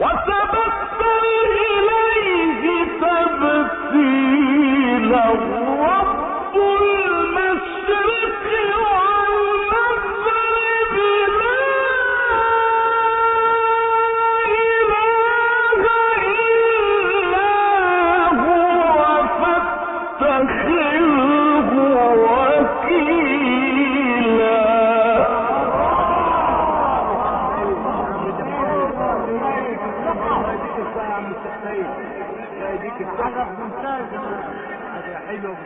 وتبتل إليه تبتيلا يديك الصحة ممتازة حلوة